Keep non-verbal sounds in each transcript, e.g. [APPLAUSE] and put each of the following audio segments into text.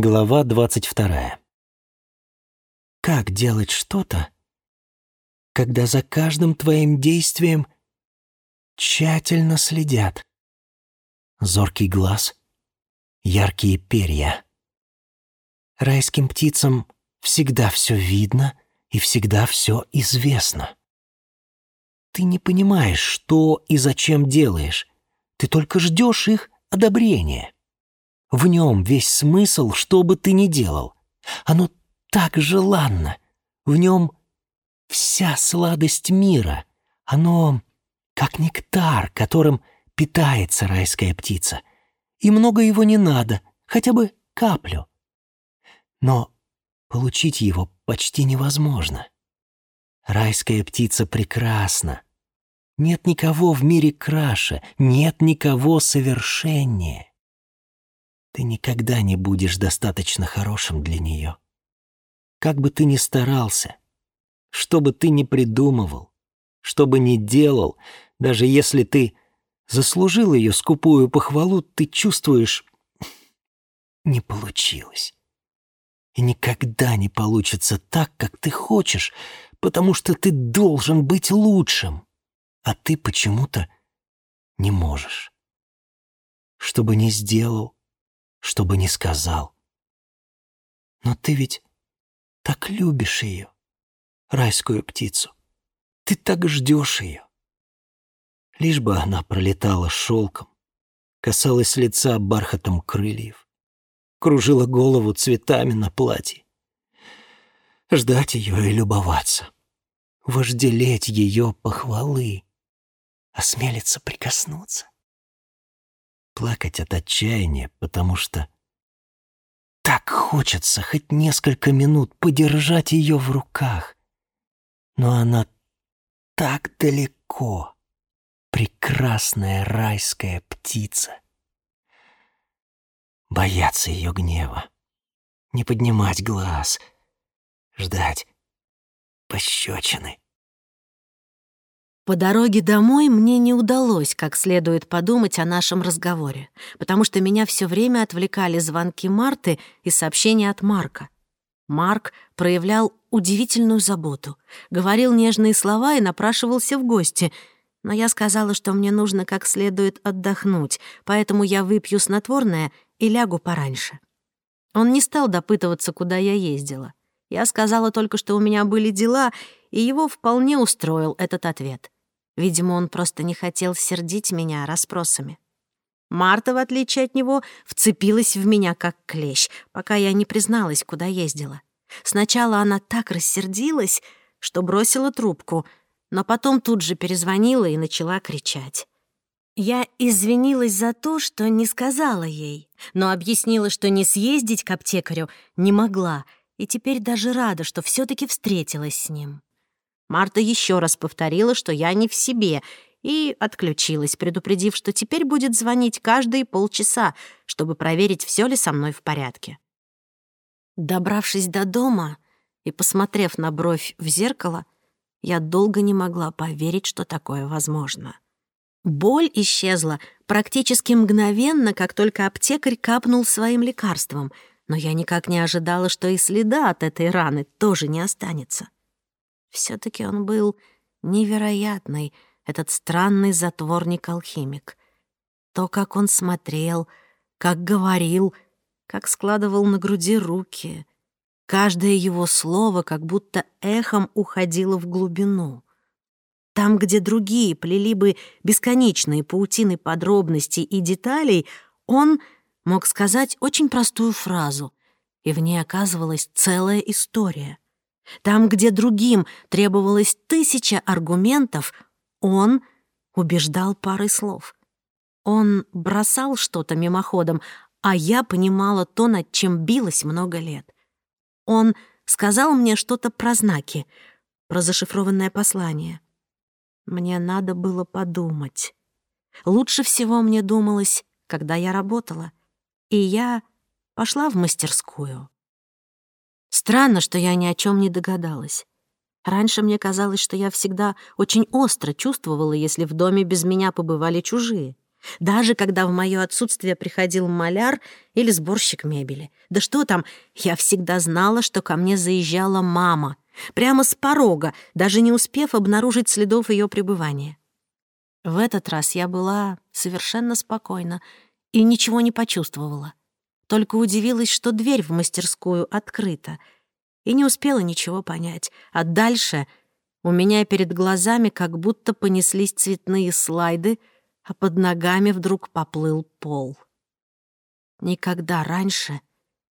Глава 22. Как делать что-то, когда за каждым твоим действием тщательно следят? Зоркий глаз, яркие перья. Райским птицам всегда все видно и всегда все известно. Ты не понимаешь, что и зачем делаешь. Ты только ждешь их одобрения. В нем весь смысл, что бы ты ни делал. Оно так желанно. В нем вся сладость мира. Оно как нектар, которым питается райская птица. И много его не надо, хотя бы каплю. Но получить его почти невозможно. Райская птица прекрасна. Нет никого в мире краше, нет никого совершеннее. Ты никогда не будешь достаточно хорошим для нее. Как бы ты ни старался, что бы ты ни придумывал, что бы ни делал, даже если ты заслужил ее скупую похвалу, ты чувствуешь, [SNIFFS] не получилось. И никогда не получится так, как ты хочешь, потому что ты должен быть лучшим, а ты почему-то не можешь. Что бы ни сделал, чтобы не сказал. Но ты ведь так любишь ее, райскую птицу. Ты так ждешь ее. Лишь бы она пролетала шелком, касалась лица бархатом крыльев, кружила голову цветами на платье. Ждать ее и любоваться, вожделеть ее похвалы, осмелиться прикоснуться плакать от отчаяния, потому что так хочется хоть несколько минут подержать ее в руках. Но она так далеко, прекрасная райская птица. Бояться ее гнева, не поднимать глаз, ждать пощечины. По дороге домой мне не удалось как следует подумать о нашем разговоре, потому что меня все время отвлекали звонки Марты и сообщения от Марка. Марк проявлял удивительную заботу, говорил нежные слова и напрашивался в гости, но я сказала, что мне нужно как следует отдохнуть, поэтому я выпью снотворное и лягу пораньше. Он не стал допытываться, куда я ездила. Я сказала только, что у меня были дела, и его вполне устроил этот ответ — Видимо, он просто не хотел сердить меня расспросами. Марта, в отличие от него, вцепилась в меня как клещ, пока я не призналась, куда ездила. Сначала она так рассердилась, что бросила трубку, но потом тут же перезвонила и начала кричать. Я извинилась за то, что не сказала ей, но объяснила, что не съездить к аптекарю не могла, и теперь даже рада, что все таки встретилась с ним. Марта еще раз повторила, что я не в себе, и отключилась, предупредив, что теперь будет звонить каждые полчаса, чтобы проверить, все ли со мной в порядке. Добравшись до дома и посмотрев на бровь в зеркало, я долго не могла поверить, что такое возможно. Боль исчезла практически мгновенно, как только аптекарь капнул своим лекарством, но я никак не ожидала, что и следа от этой раны тоже не останется. Все-таки он был невероятный, этот странный затворник-алхимик. То, как он смотрел, как говорил, как складывал на груди руки. Каждое его слово как будто эхом уходило в глубину. Там, где другие плели бы бесконечные паутины подробностей и деталей, он мог сказать очень простую фразу, и в ней оказывалась целая история. Там, где другим требовалось тысяча аргументов, он убеждал парой слов. Он бросал что-то мимоходом, а я понимала то, над чем билась много лет. Он сказал мне что-то про знаки, про зашифрованное послание. Мне надо было подумать. Лучше всего мне думалось, когда я работала, и я пошла в мастерскую. Странно, что я ни о чем не догадалась. Раньше мне казалось, что я всегда очень остро чувствовала, если в доме без меня побывали чужие. Даже когда в мое отсутствие приходил маляр или сборщик мебели. Да что там, я всегда знала, что ко мне заезжала мама. Прямо с порога, даже не успев обнаружить следов ее пребывания. В этот раз я была совершенно спокойна и ничего не почувствовала. Только удивилась, что дверь в мастерскую открыта, и не успела ничего понять. А дальше у меня перед глазами как будто понеслись цветные слайды, а под ногами вдруг поплыл пол. Никогда раньше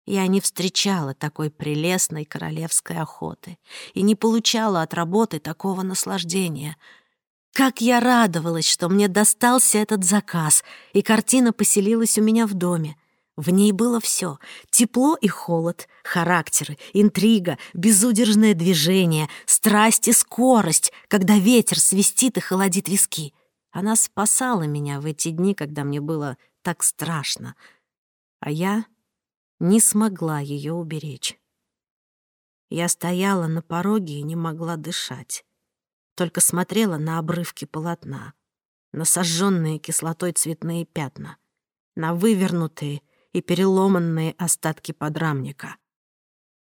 я не встречала такой прелестной королевской охоты и не получала от работы такого наслаждения. Как я радовалась, что мне достался этот заказ, и картина поселилась у меня в доме — в ней было все — тепло и холод, характеры, интрига, безудержное движение, страсть и скорость, когда ветер свистит и холодит виски. Она спасала меня в эти дни, когда мне было так страшно. А я не смогла ее уберечь. Я стояла на пороге и не могла дышать. Только смотрела на обрывки полотна, на сожженные кислотой цветные пятна, на вывернутые — и переломанные остатки подрамника.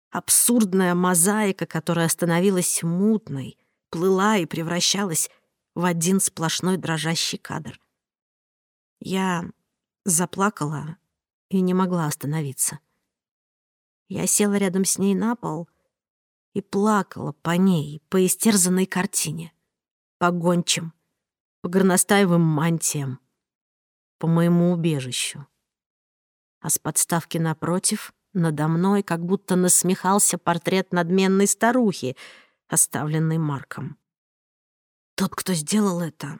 Абсурдная мозаика, которая становилась мутной, плыла и превращалась в один сплошной дрожащий кадр. Я заплакала и не могла остановиться. Я села рядом с ней на пол и плакала по ней, по истерзанной картине, по гончим, по горностаевым мантиям, по моему убежищу, а с подставки напротив надо мной как будто насмехался портрет надменной старухи, оставленный Марком. Тот, кто сделал это,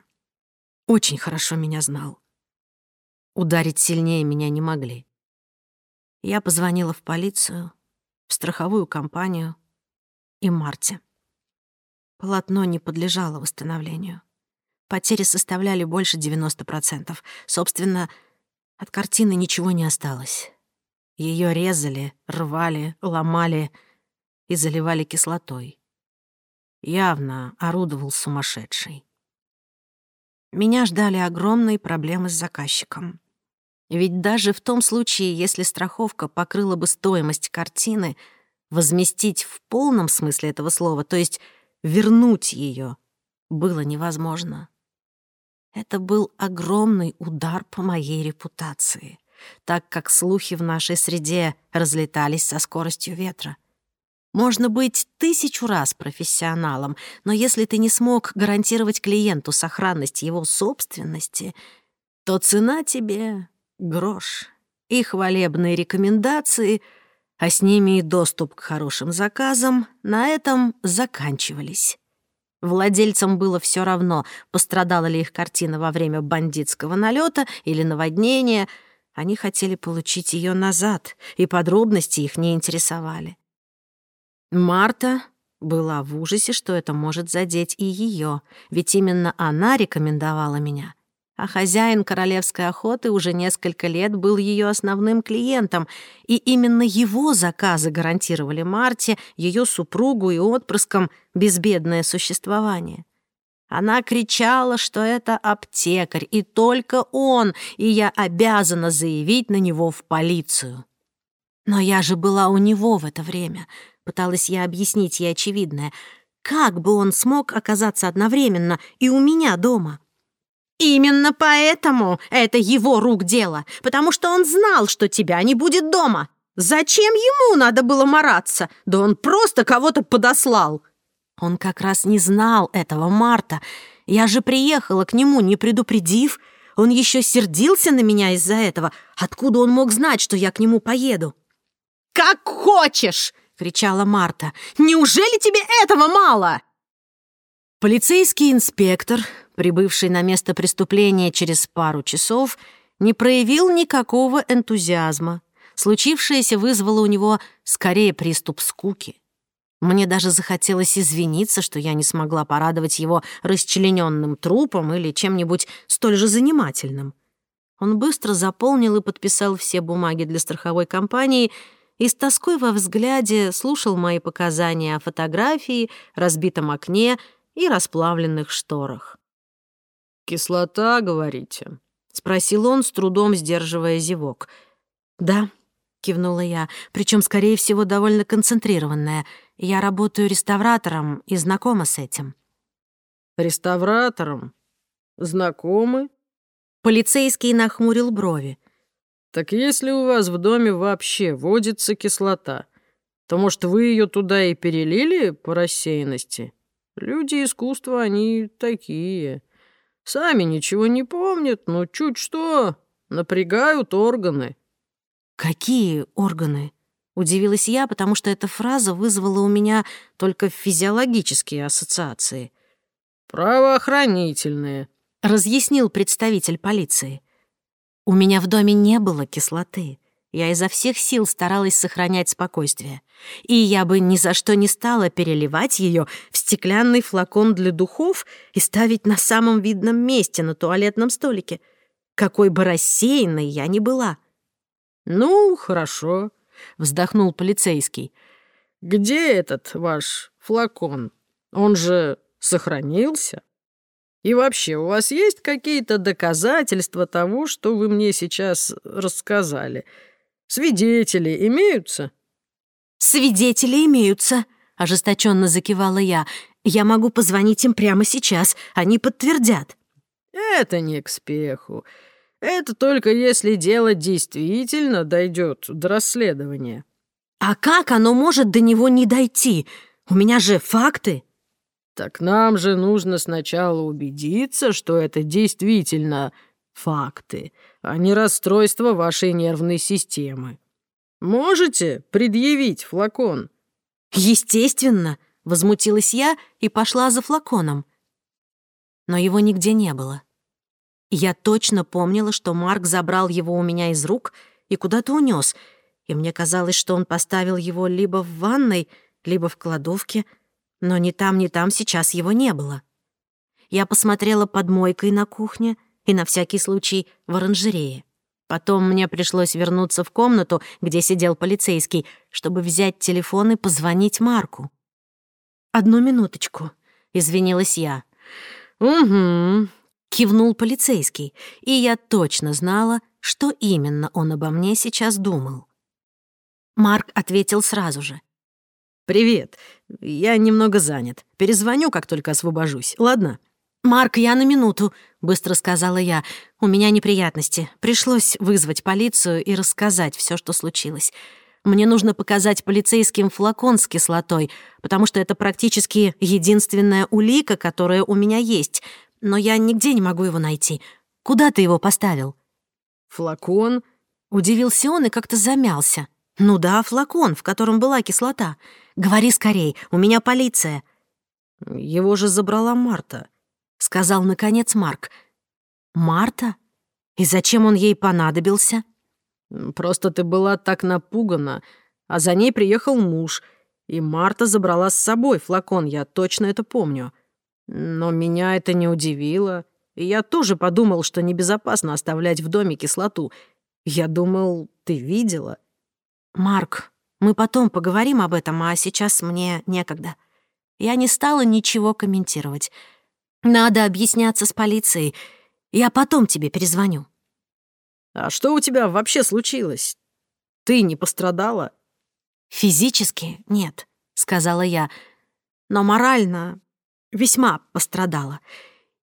очень хорошо меня знал. Ударить сильнее меня не могли. Я позвонила в полицию, в страховую компанию и Марте. Полотно не подлежало восстановлению. Потери составляли больше 90%. Собственно, от картины ничего не осталось. Ее резали, рвали, ломали и заливали кислотой. Явно орудовал сумасшедший. Меня ждали огромные проблемы с заказчиком. Ведь даже в том случае, если страховка покрыла бы стоимость картины, возместить в полном смысле этого слова, то есть вернуть ее, было невозможно. Это был огромный удар по моей репутации, так как слухи в нашей среде разлетались со скоростью ветра. Можно быть тысячу раз профессионалом, но если ты не смог гарантировать клиенту сохранность его собственности, то цена тебе — грош. И хвалебные рекомендации, а с ними и доступ к хорошим заказам, на этом заканчивались. Владельцам было все равно, пострадала ли их картина во время бандитского налета или наводнения. Они хотели получить ее назад, и подробности их не интересовали. Марта была в ужасе, что это может задеть и ее, ведь именно она рекомендовала меня — а хозяин королевской охоты уже несколько лет был ее основным клиентом, и именно его заказы гарантировали Марте, ее супругу и отпрыскам безбедное существование. Она кричала, что это аптекарь, и только он, и я обязана заявить на него в полицию. Но я же была у него в это время, пыталась я объяснить ей очевидное. Как бы он смог оказаться одновременно и у меня дома? Именно поэтому это его рук дело, потому что он знал, что тебя не будет дома. Зачем ему надо было мараться? Да он просто кого-то подослал. Он как раз не знал этого Марта. Я же приехала к нему, не предупредив. Он еще сердился на меня из-за этого. Откуда он мог знать, что я к нему поеду? «Как хочешь!» — кричала Марта. «Неужели тебе этого мало?» Полицейский инспектор прибывший на место преступления через пару часов, не проявил никакого энтузиазма. Случившееся вызвало у него скорее приступ скуки. Мне даже захотелось извиниться, что я не смогла порадовать его расчлененным трупом или чем-нибудь столь же занимательным. Он быстро заполнил и подписал все бумаги для страховой компании и с тоской во взгляде слушал мои показания о фотографии, разбитом окне и расплавленных шторах кислота, говорите?» — спросил он, с трудом сдерживая зевок. «Да», — кивнула я, причем, скорее всего, довольно концентрированная. «Я работаю реставратором и знакома с этим». «Реставратором? Знакомы?» Полицейский нахмурил брови. «Так если у вас в доме вообще водится кислота, то, может, вы ее туда и перелили по рассеянности? Люди искусства, они такие». Сами ничего не помнят, но чуть что, напрягают органы». «Какие органы?» — удивилась я, потому что эта фраза вызвала у меня только физиологические ассоциации. «Правоохранительные», — разъяснил представитель полиции. «У меня в доме не было кислоты. Я изо всех сил старалась сохранять спокойствие. И я бы ни за что не стала переливать ее в стеклянный флакон для духов и ставить на самом видном месте на туалетном столике. Какой бы рассеянной я ни была. «Ну, хорошо», — вздохнул полицейский. «Где этот ваш флакон? Он же сохранился?» И вообще, у вас есть какие-то доказательства того, что вы мне сейчас рассказали? Свидетели имеются?» «Свидетели имеются», — ожесточенно закивала я. «Я могу позвонить им прямо сейчас, они подтвердят». «Это не к спеху. Это только если дело действительно дойдет до расследования». «А как оно может до него не дойти? У меня же факты». «Так нам же нужно сначала убедиться, что это действительно факты, а не расстройство вашей нервной системы. Можете предъявить флакон?» «Естественно!» — возмутилась я и пошла за флаконом. Но его нигде не было. Я точно помнила, что Марк забрал его у меня из рук и куда-то унес, и мне казалось, что он поставил его либо в ванной, либо в кладовке, но ни там, ни там сейчас его не было. Я посмотрела под мойкой на кухне — и на всякий случай в оранжерее. Потом мне пришлось вернуться в комнату, где сидел полицейский, чтобы взять телефон и позвонить Марку. «Одну минуточку», — извинилась я. «Угу», — кивнул полицейский, и я точно знала, что именно он обо мне сейчас думал. Марк ответил сразу же. «Привет. Я немного занят. Перезвоню, как только освобожусь, ладно?» «Марк, я на минуту», — быстро сказала я. «У меня неприятности. Пришлось вызвать полицию и рассказать все, что случилось. Мне нужно показать полицейским флакон с кислотой, потому что это практически единственная улика, которая у меня есть. Но я нигде не могу его найти. Куда ты его поставил?» «Флакон?» Удивился он и как-то замялся. «Ну да, флакон, в котором была кислота. Говори скорей, у меня полиция». «Его же забрала Марта», сказал наконец Марк. «Марта? И зачем он ей понадобился?» «Просто ты была так напугана, а за ней приехал муж, и Марта забрала с собой флакон, я точно это помню. Но меня это не удивило, и я тоже подумал, что небезопасно оставлять в доме кислоту. Я думал, ты видела?» «Марк, мы потом поговорим об этом, а сейчас мне некогда. Я не стала ничего комментировать». Надо объясняться с полицией. Я потом тебе перезвоню». «А что у тебя вообще случилось? Ты не пострадала?» «Физически нет», — сказала я, «но морально весьма пострадала.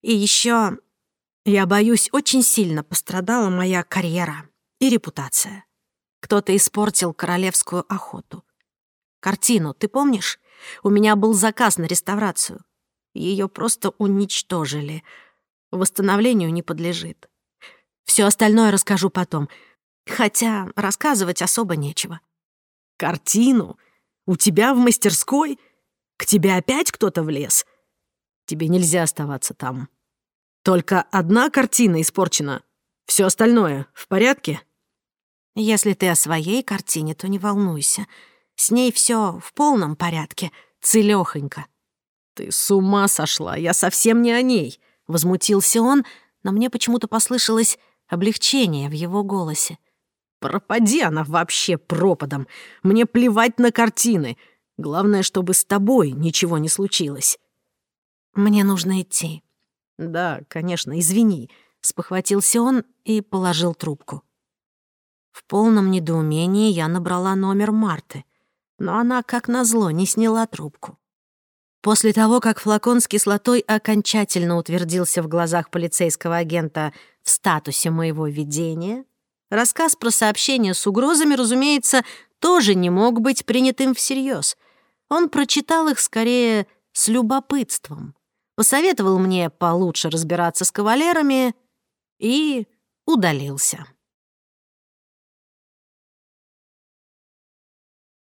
И еще, я боюсь, очень сильно пострадала моя карьера и репутация. Кто-то испортил королевскую охоту. Картину, ты помнишь? У меня был заказ на реставрацию. Ее просто уничтожили. Восстановлению не подлежит. Все остальное расскажу потом. Хотя рассказывать особо нечего. Картину? У тебя в мастерской? К тебе опять кто-то влез? Тебе нельзя оставаться там. Только одна картина испорчена. Все остальное в порядке? Если ты о своей картине, то не волнуйся. С ней все в полном порядке, целёхонько. Ты с ума сошла, я совсем не о ней!» Возмутился он, но мне почему-то послышалось облегчение в его голосе. «Пропади она вообще пропадом! Мне плевать на картины! Главное, чтобы с тобой ничего не случилось!» «Мне нужно идти». «Да, конечно, извини», — спохватился он и положил трубку. В полном недоумении я набрала номер Марты, но она, как назло, не сняла трубку. После того, как флакон с кислотой окончательно утвердился в глазах полицейского агента в статусе моего видения, рассказ про сообщение с угрозами, разумеется, тоже не мог быть принятым всерьез. Он прочитал их скорее с любопытством, посоветовал мне получше разбираться с кавалерами и удалился.